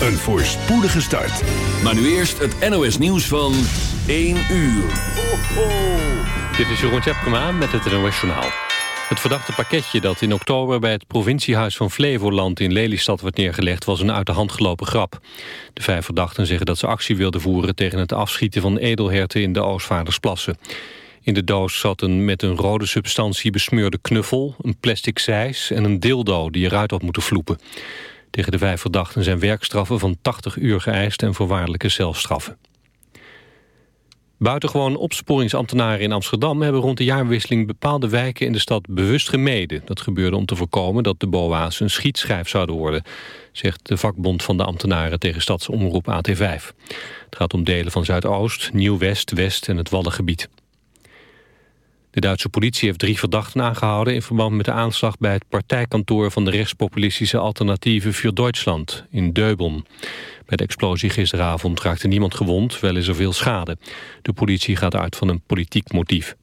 een voorspoedige start. Maar nu eerst het NOS nieuws van 1 uur. Ho, ho. Dit is Jeroen Tjepkema met het NOS. Het verdachte pakketje dat in oktober bij het provinciehuis van Flevoland in Lelystad werd neergelegd was een uit de hand gelopen grap. De vijf verdachten zeggen dat ze actie wilden voeren tegen het afschieten van edelherten in de Oostvaardersplassen. In de doos zat een met een rode substantie besmeurde knuffel, een plastic zeis en een dildo die eruit had moeten vloepen. Tegen de vijf verdachten zijn werkstraffen van 80 uur geëist en voorwaardelijke celstraffen. Buitengewoon opsporingsambtenaren in Amsterdam hebben rond de jaarwisseling bepaalde wijken in de stad bewust gemeden. Dat gebeurde om te voorkomen dat de BOA's een schietschijf zouden worden, zegt de vakbond van de ambtenaren tegen stadsomroep AT5. Het gaat om delen van Zuidoost, Nieuw-West, West en het Waddengebied. De Duitse politie heeft drie verdachten aangehouden... in verband met de aanslag bij het partijkantoor... van de rechtspopulistische alternatieve voor Duitsland in Deubon. Bij de explosie gisteravond raakte niemand gewond, wel is er veel schade. De politie gaat uit van een politiek motief.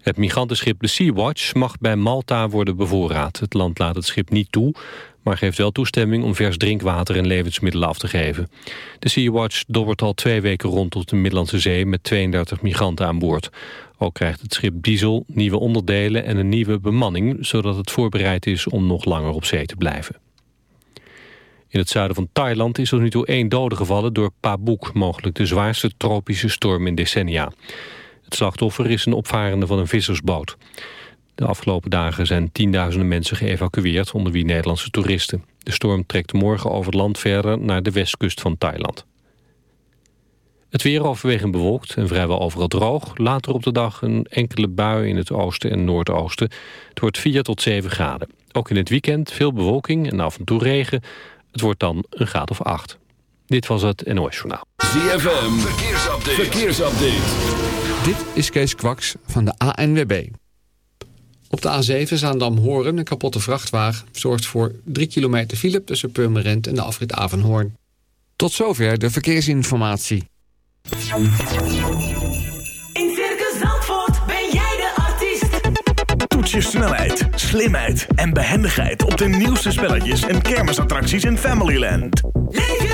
Het migrantenschip de Sea-Watch mag bij Malta worden bevoorraad. Het land laat het schip niet toe, maar geeft wel toestemming om vers drinkwater en levensmiddelen af te geven. De Sea-Watch dobbert al twee weken rond op de Middellandse Zee met 32 migranten aan boord. Ook krijgt het schip diesel, nieuwe onderdelen en een nieuwe bemanning... zodat het voorbereid is om nog langer op zee te blijven. In het zuiden van Thailand is er nu toe één dode gevallen door Pabuk... mogelijk de zwaarste tropische storm in decennia. Het slachtoffer is een opvarende van een vissersboot. De afgelopen dagen zijn tienduizenden mensen geëvacueerd... onder wie Nederlandse toeristen. De storm trekt morgen over land verder naar de westkust van Thailand. Het weer overwegend bewolkt en vrijwel overal droog. Later op de dag een enkele bui in het oosten en noordoosten. Het wordt 4 tot 7 graden. Ook in het weekend veel bewolking en af en toe regen. Het wordt dan een graad of 8. Dit was het NOS Journaal. ZFM, verkeersupdate. verkeersupdate. Dit is Kees Kwaks van de ANWB. Op de A7 Zaandam-Horen een kapotte vrachtwagen... zorgt voor 3 kilometer file tussen Purmerend en de afrit Avenhoorn. Tot zover de verkeersinformatie. In Circus Zandvoort ben jij de artiest. Toets je snelheid, slimheid en behendigheid... op de nieuwste spelletjes en kermisattracties in Familyland. Leef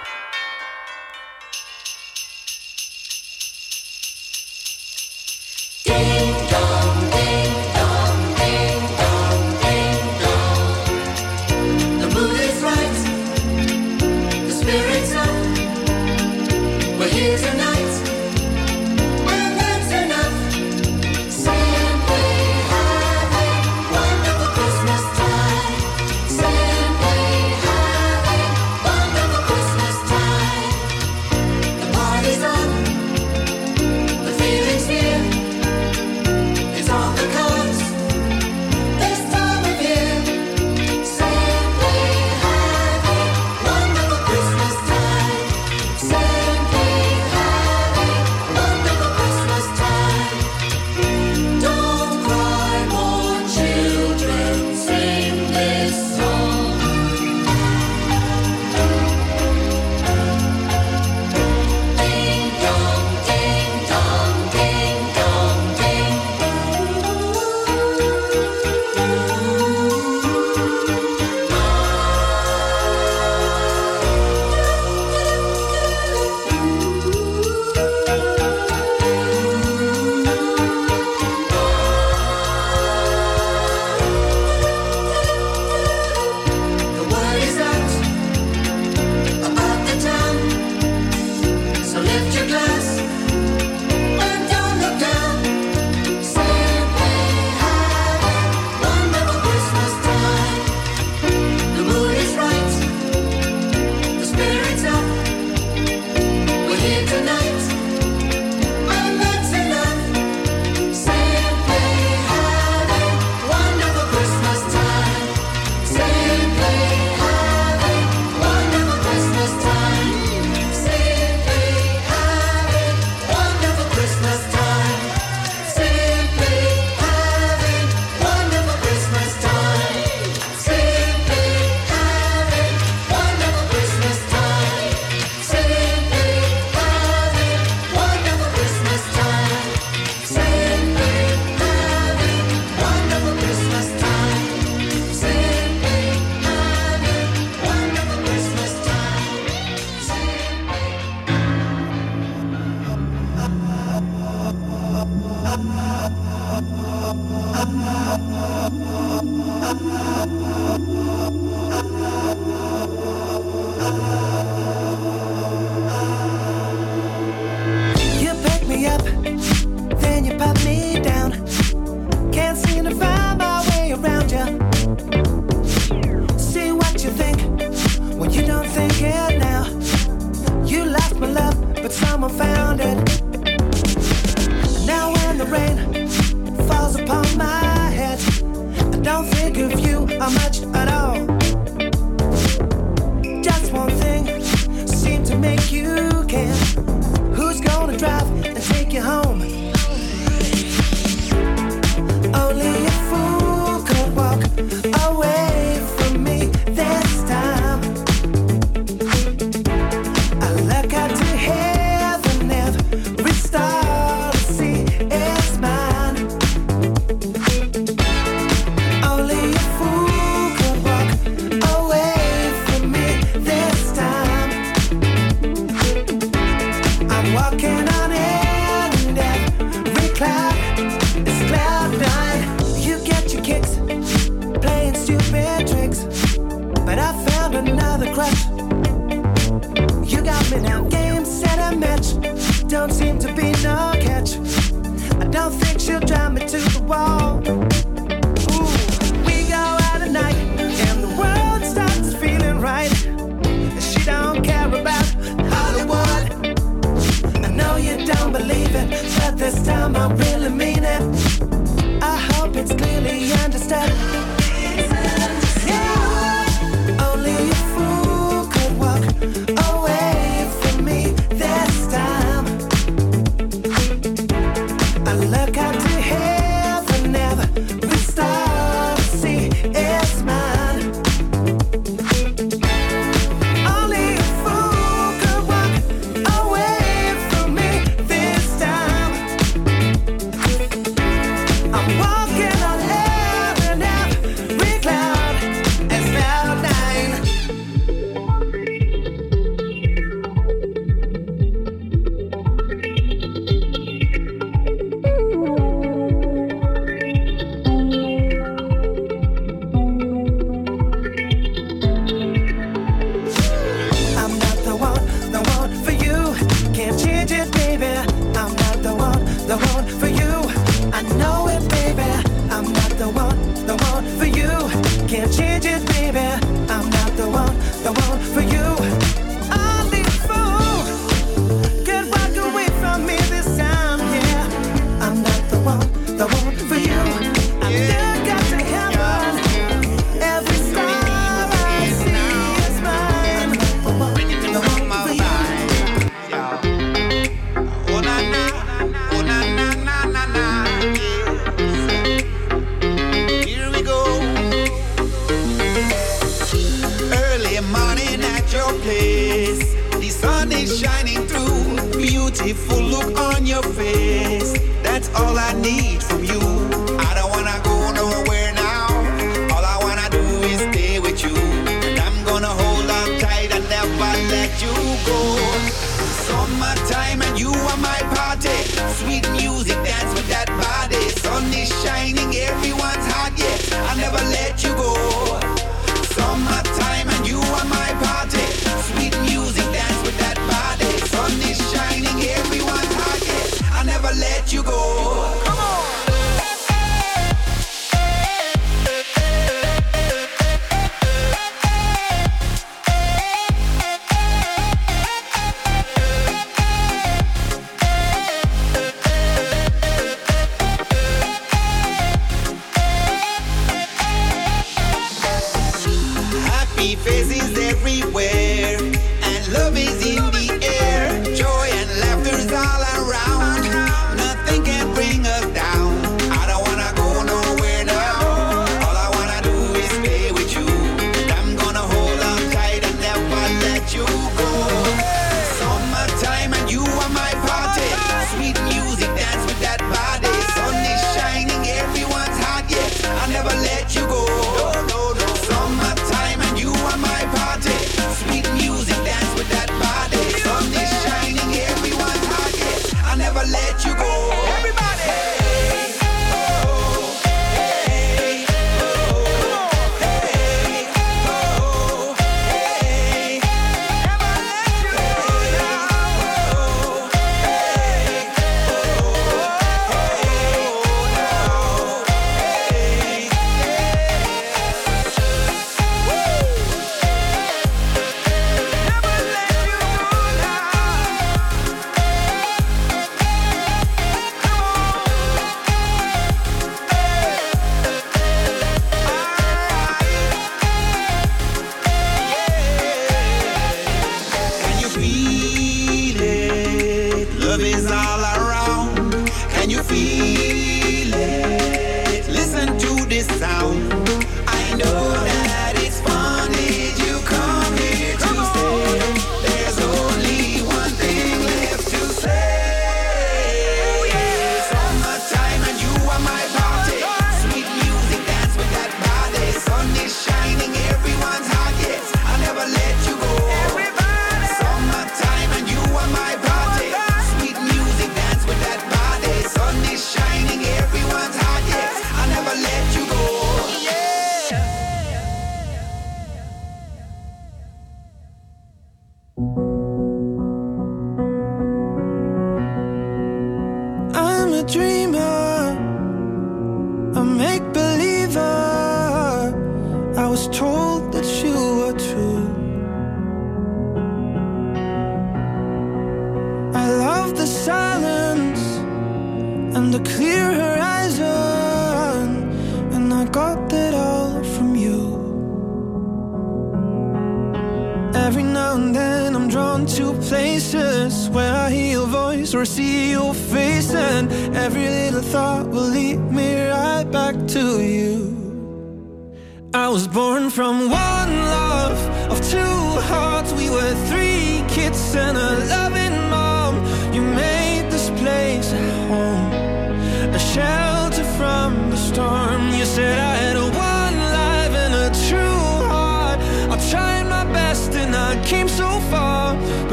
aqui.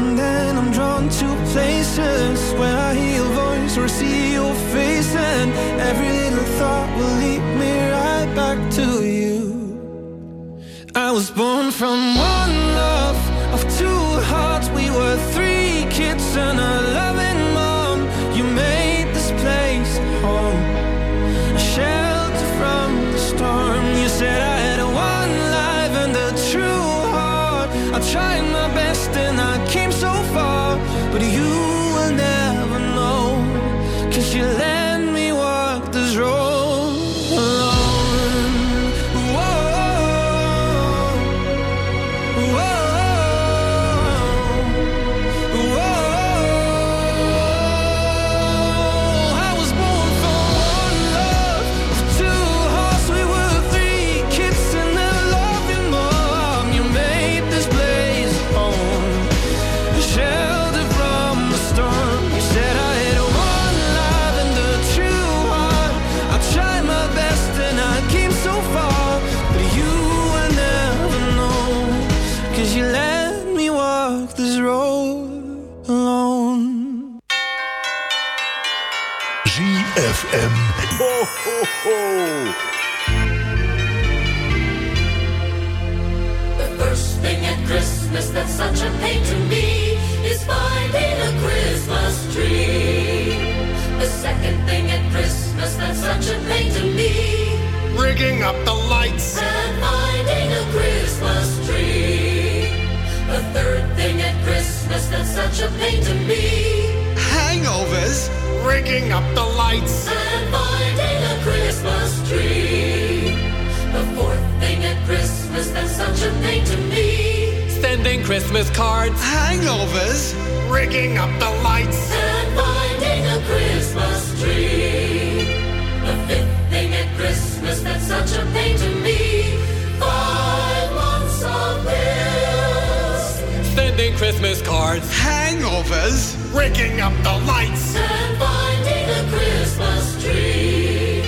And then I'm drawn to places where I hear your voice or see your face, and every little thought will lead me right back to you. I was born from one love of two hearts. We were three kids and a loving mom. You made this place home, a shelter from the storm. You said I had one life and a true heart. I tried but you will never know. Cause you let The first thing at Christmas that's such a pain to me is finding a Christmas tree. The second thing at Christmas that's such a pain to me, Rigging up the lights. and finding a Christmas tree. The third thing at Christmas that's such a pain to me, Hangovers. Rigging up the lights. and finding a Christmas tree. The fourth thing at Christmas that's such a pain to me. Sending Christmas cards. Hangovers. Rigging up the lights. and finding a Christmas tree. The fifth thing at Christmas that's such a pain to me. Christmas cards. Hangovers. Rigging up the lights. and finding a Christmas tree.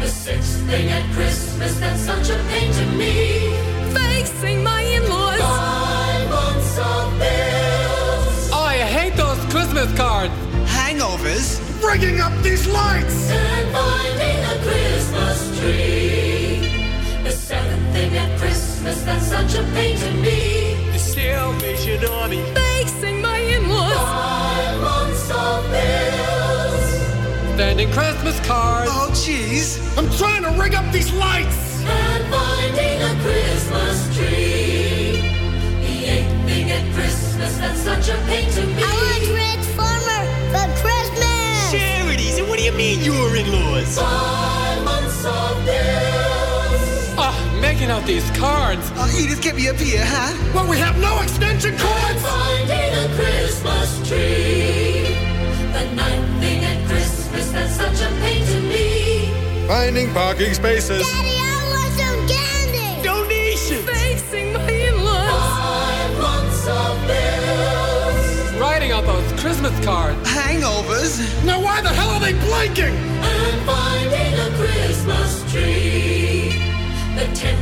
The sixth thing at Christmas that's such a pain to me. Facing my in-laws. Five months of bills I hate those Christmas cards. Hangovers. Rigging up these lights. and finding a Christmas tree. The seventh thing at Christmas that's such a pain to me. The Salvation Army. Facing my in-laws. Five months of bills Sending Christmas cards. Oh, jeez. I'm trying to rig up these lights. and finding a Christmas tree. The eighth thing at Christmas that's such a pain to me. I want Transformer for Christmas. Charities. And what do you mean your in-laws? Five months of bills taking out these cards. Oh, Edith, give me a beer, huh? Well, we have no extension cords. I'm finding a Christmas tree, The ninth thing at Christmas that's such a pain to me. Finding parking spaces. Daddy, I want some candy. Donations. Facing my in-laws. Five months of bills. Writing out those Christmas cards. Hangovers. Now why the hell are they blinking? I'm finding a Christmas tree. The tent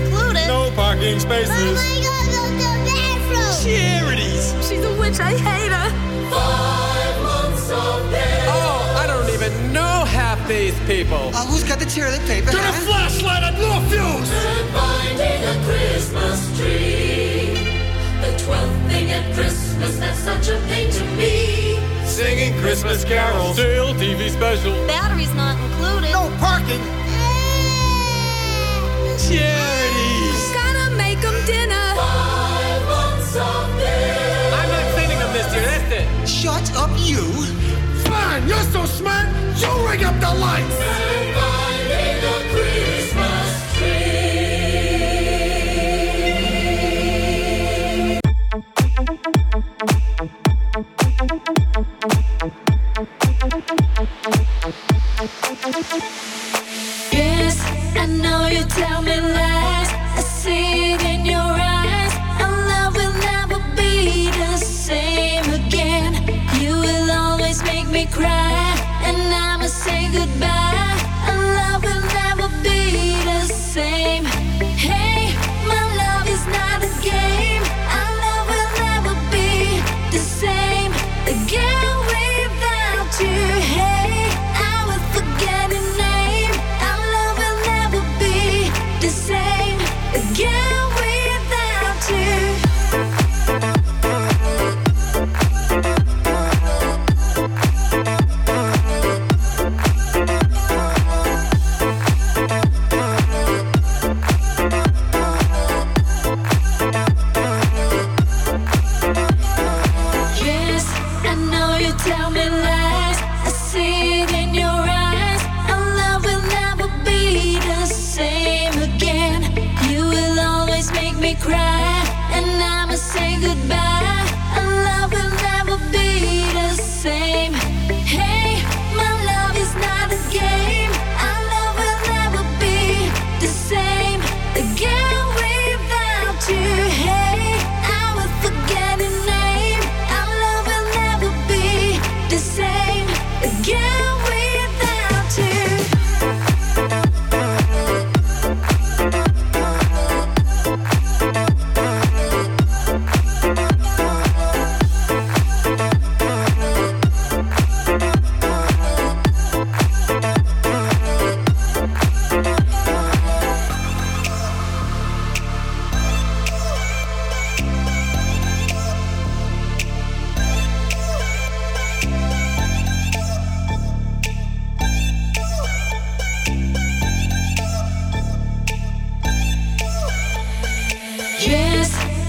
included. Parking spaces. Mama, gotta go the bathroom. Charities. She's a witch. I hate her. Five months of bill. Oh, I don't even know half these people. Uh, who's got the toilet paper? Get a huh? flashlight and no fuse. And finding a Christmas tree. The twelfth thing at Christmas that's such a pain to me. Singing Christmas carols. Stale TV special. Batteries not included. No parking. Charities. Gotta make them dinner. Five months of bill. I'm not sending them this year, that's it. Shut up, you. Fine, you're so smart, you ring up the lights. Finding a Christmas. Yes, I know you tell me lies. I see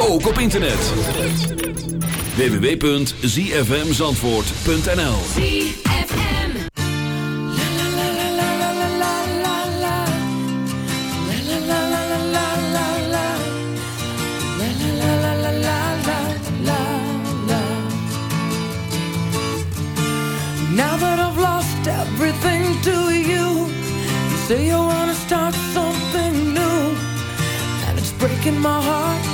ook op internet. www.zfmzandvoort.nl Now that I've lost everything to you You say you wanna start something new And it's breaking my heart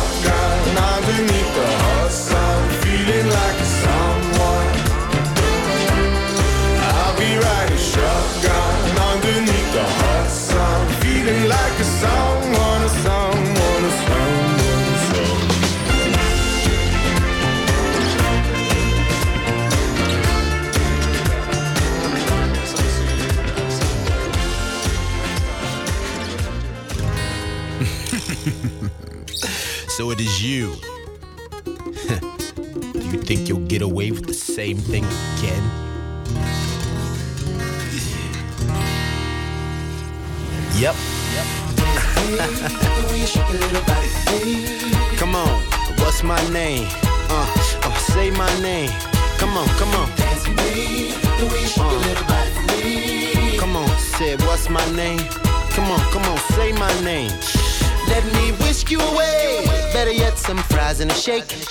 get away with the same thing again? Yep. yep. come on, what's my name? Uh, say my name. Come on, come on. Uh, come on, say what's my name? Come on, come on, say my name. Let me whisk you away, Better yet, some fries and a shake.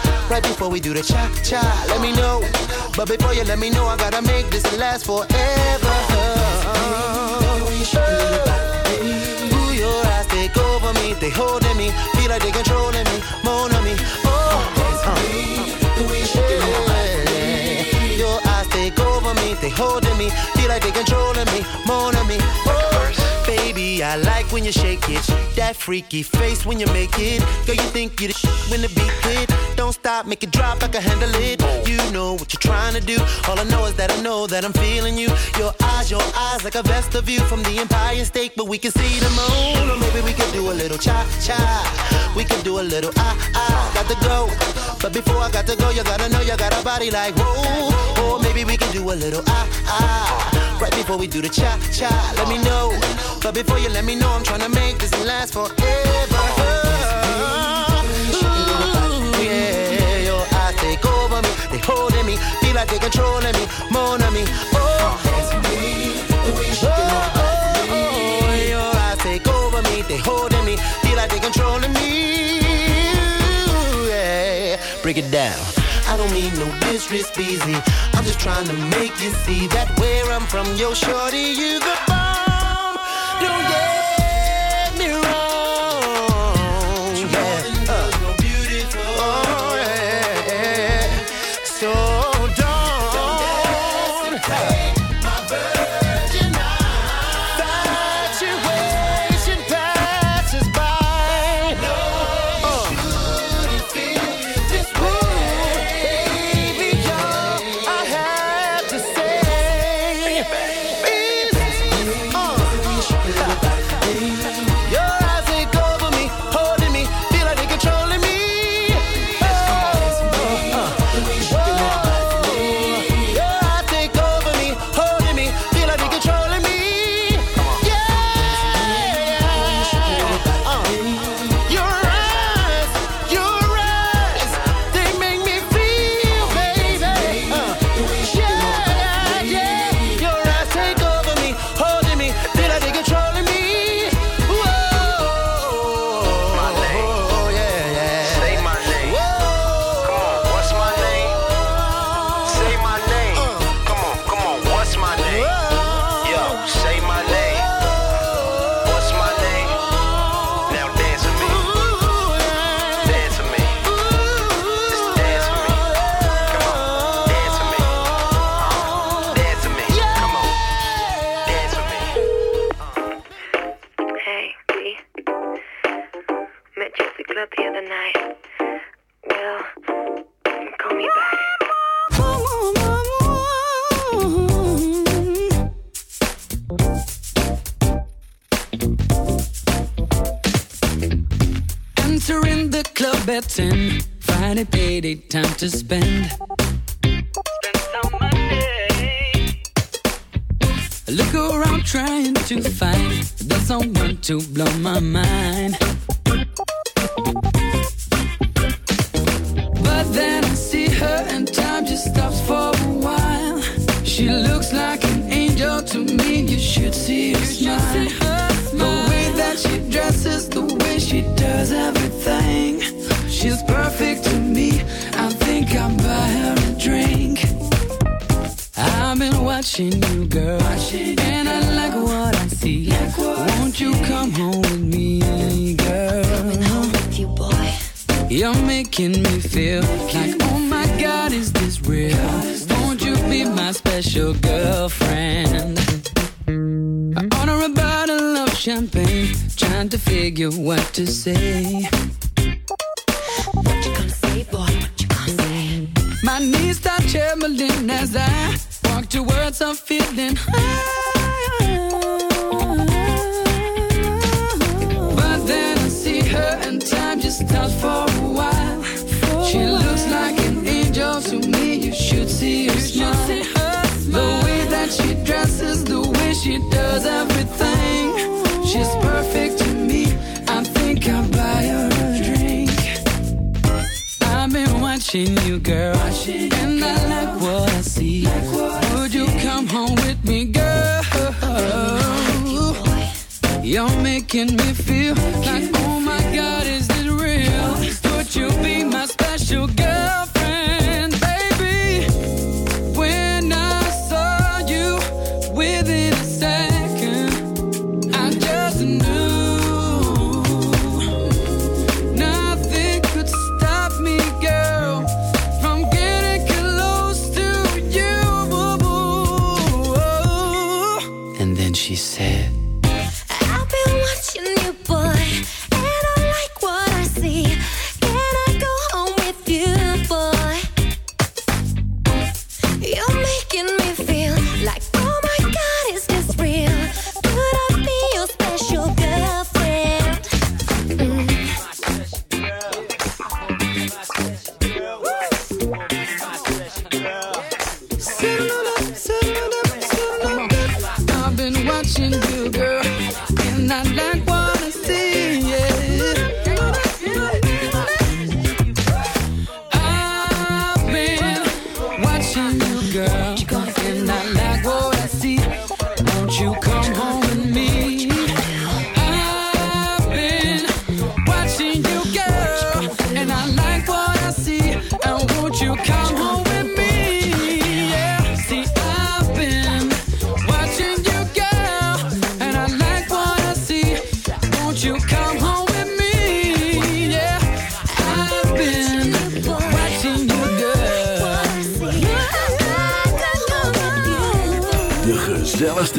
Right before we do the cha cha. Let me know. But before you let me know, I gotta make this last forever. Ooh, your eyes take over me, they holding me, feel like they controlling me, more on me. Oh, yeah. Your eyes take over me, they holding me, feel like they controlling me, more on me. Oh, baby, I like when you shake it, that freaky face when you make it. Girl, you think you the sh- when the beat hit. Don't stop, make it drop, I can handle it. You know what you're trying to do. All I know is that I know that I'm feeling you. Your eyes, your eyes, like a vesta view from the Empire State, but we can see the moon. Or maybe we can do a little cha cha. We can do a little ah ah. Got to go, but before I got to go, you gotta know you got a body like whoa. Or maybe we can do a little ah ah. Right before we do the cha cha. Let me know, but before you let me know, I'm trying to make this last forever. Holding me, feel like they controlling me, more than me. Oh, oh, oh, oh, oh your eyes take over me, they holding me, feel like they controlling me. Yeah, break it down. I don't mean no disrespect, easy. I'm just trying to make you see that where I'm from, yo, shorty, you the bomb. Don't get to blow trying to figure what to say. What you gonna say, boy? What you gonna say? My knees start trembling as I walk towards a feeling. But then I see her and time just stops for a while. For she a looks like an angel to me. You should see her you smile. See her smile. The way that she dresses, the way she does everything. She's perfect watching you, girl. Watching you, and girl. I like what I see. Like what Would I you see. come home with me, girl? You're making me feel like you girl.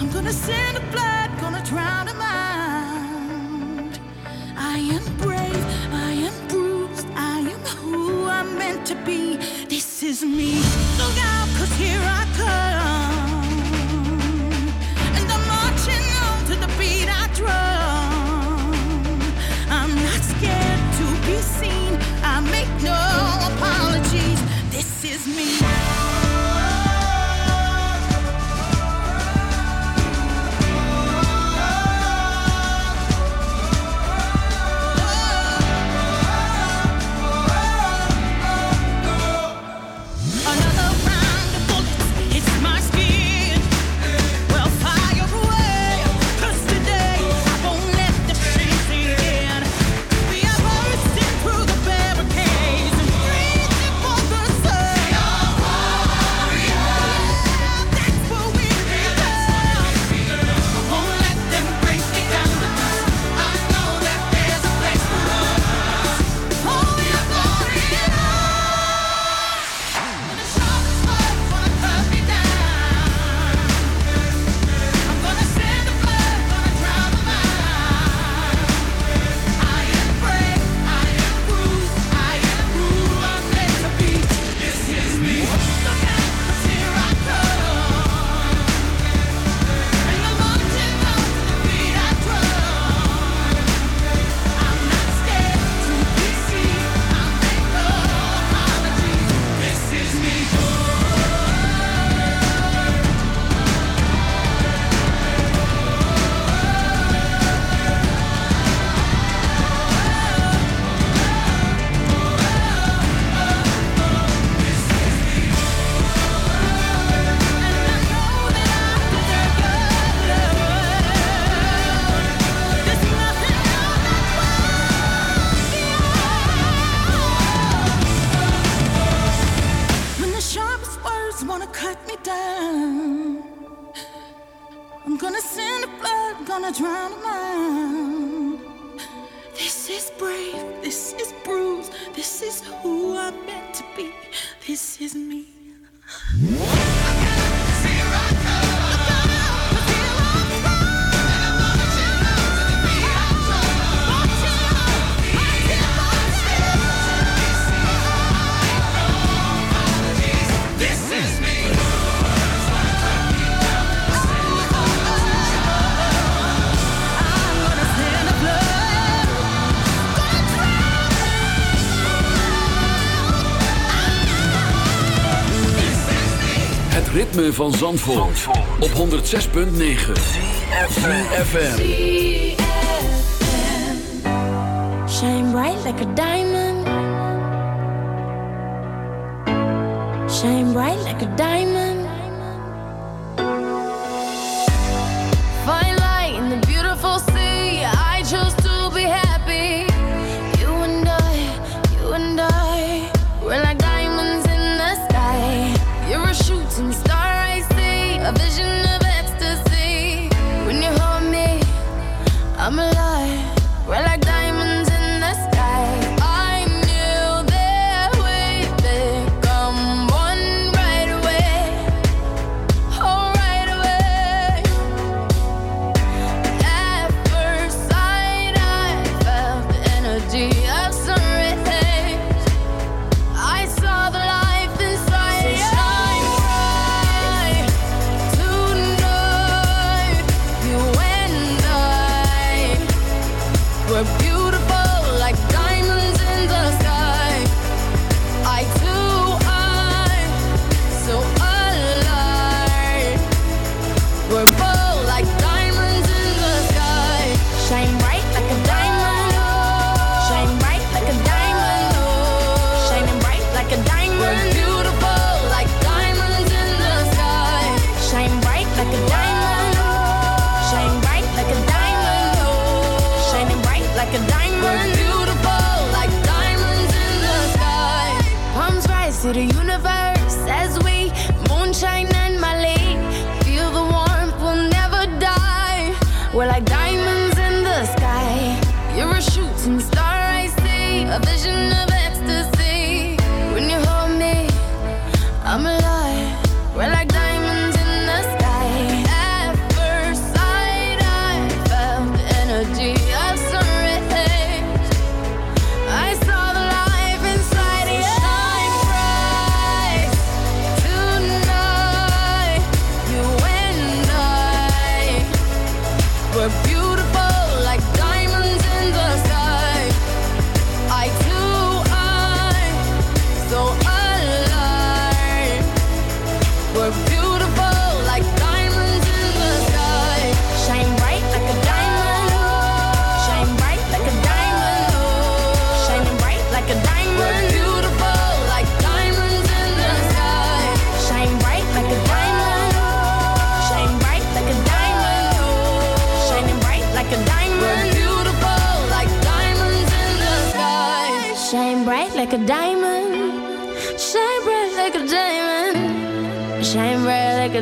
I'm gonna send a blood. van Zandvoort, Zandvoort. op 106.9 CFFM Shine bright like a diamond. Shine bright like a diamond.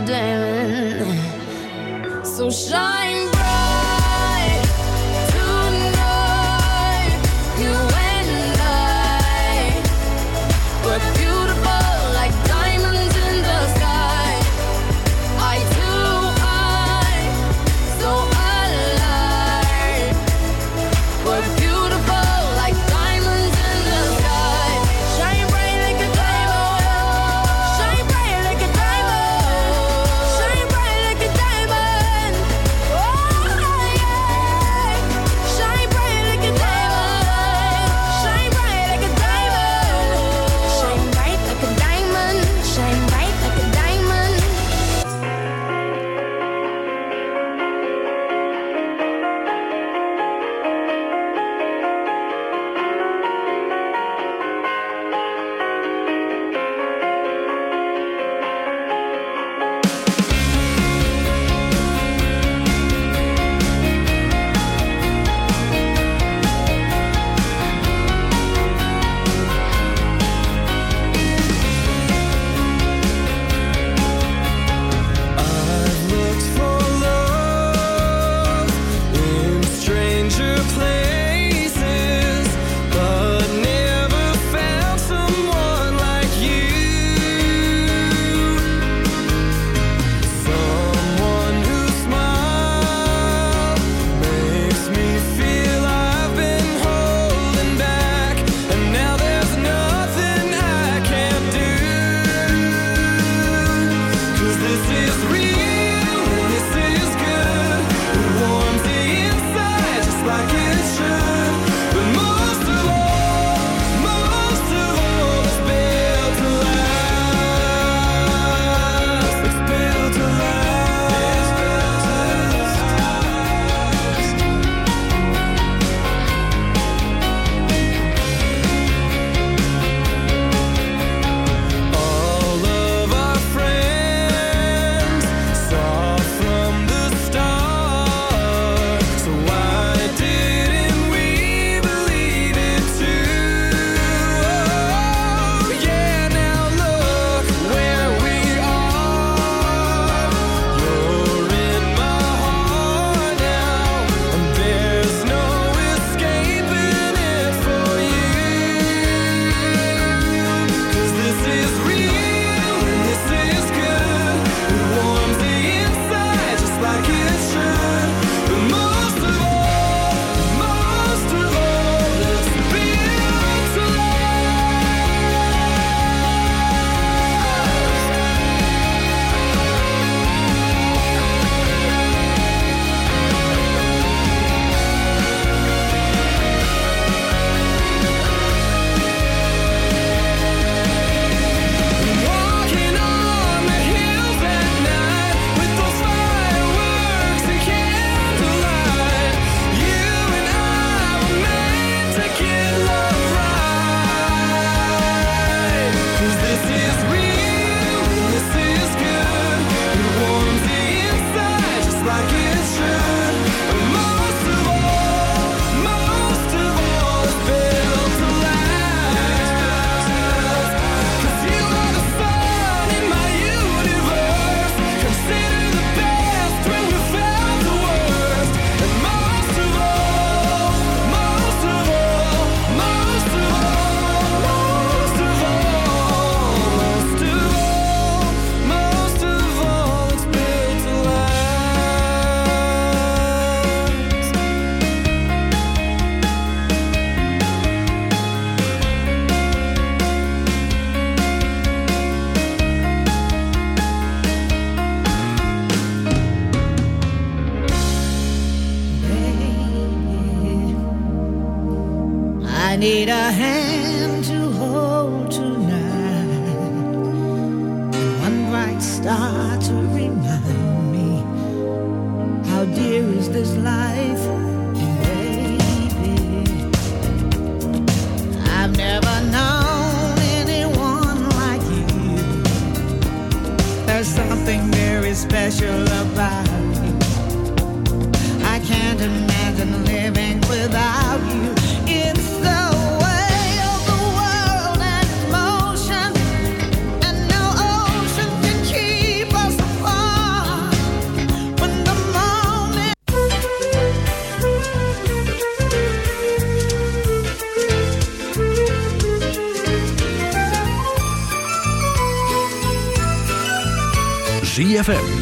Diamond. So shine